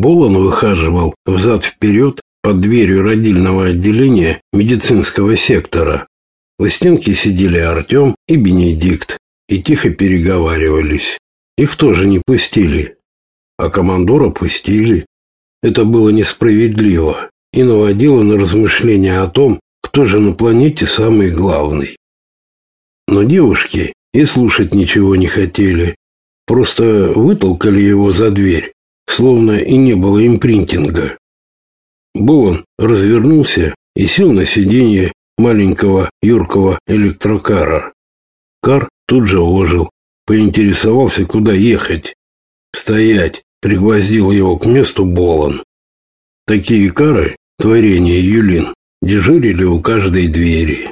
Болон выхаживал взад-вперед под дверью родильного отделения медицинского сектора. У стенки сидели Артем и Бенедикт и тихо переговаривались. Их тоже не пустили, а командора пустили. Это было несправедливо и наводило на размышления о том, кто же на планете самый главный. Но девушки и слушать ничего не хотели, просто вытолкали его за дверь, словно и не было импринтинга. Болон развернулся и сел на сиденье маленького юркого электрокара. Кар тут же ожил, поинтересовался, куда ехать. «Стоять!» — пригвоздил его к месту Болон. Такие кары, творение Юлин, дежурили у каждой двери.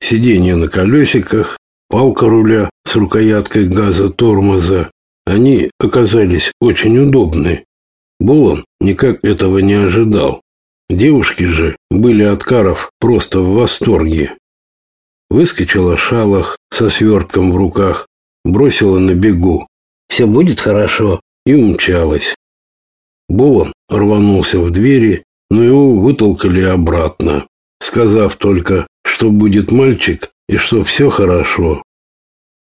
Сиденье на колесиках, палка руля с рукояткой газа тормоза, они оказались очень удобны. Болон никак этого не ожидал. Девушки же были от каров просто в восторге. Выскочила шалах со свертком в руках, бросила на бегу. «Все будет хорошо» и умчалась. Болон рванулся в двери, но его вытолкали обратно, сказав только, что будет мальчик и что все хорошо.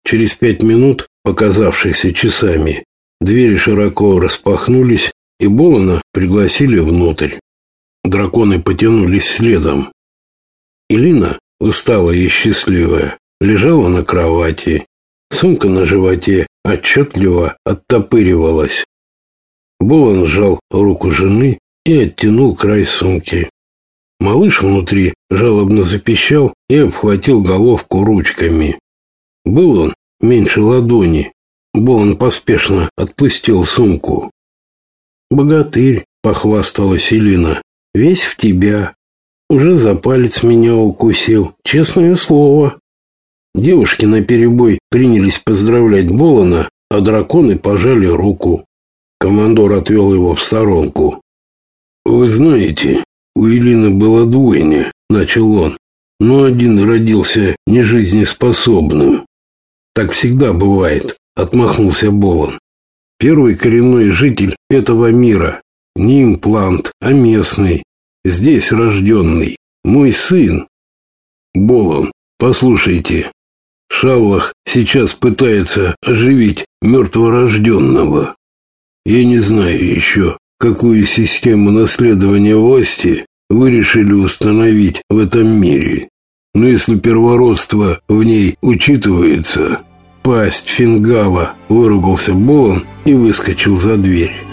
Через пять минут, показавшихся часами, двери широко распахнулись, и Болона пригласили внутрь. Драконы потянулись следом. Илина, усталая и счастливая, лежала на кровати. Сумка на животе отчетливо оттопыривалась. Болон сжал руку жены и оттянул край сумки. Малыш внутри жалобно запищал и обхватил головку ручками. Был он меньше ладони. Болон поспешно отпустил сумку. «Богатырь», — похвасталась Элина, — «весь в тебя. Уже за палец меня укусил, честное слово». Девушки наперебой принялись поздравлять Болона, а драконы пожали руку. Командор отвел его в сторонку. «Вы знаете, у Элины было двойня», — начал он, — «но один родился нежизнеспособным». «Так всегда бывает», — отмахнулся Болон. «Первый коренной житель этого мира, не имплант, а местный, здесь рожденный, мой сын». «Болон, послушайте, Шаллах сейчас пытается оживить мертворожденного. Я не знаю еще, какую систему наследования власти вы решили установить в этом мире. Но если первородство в ней учитывается, пасть фингала, выругался Болон и выскочил за дверь.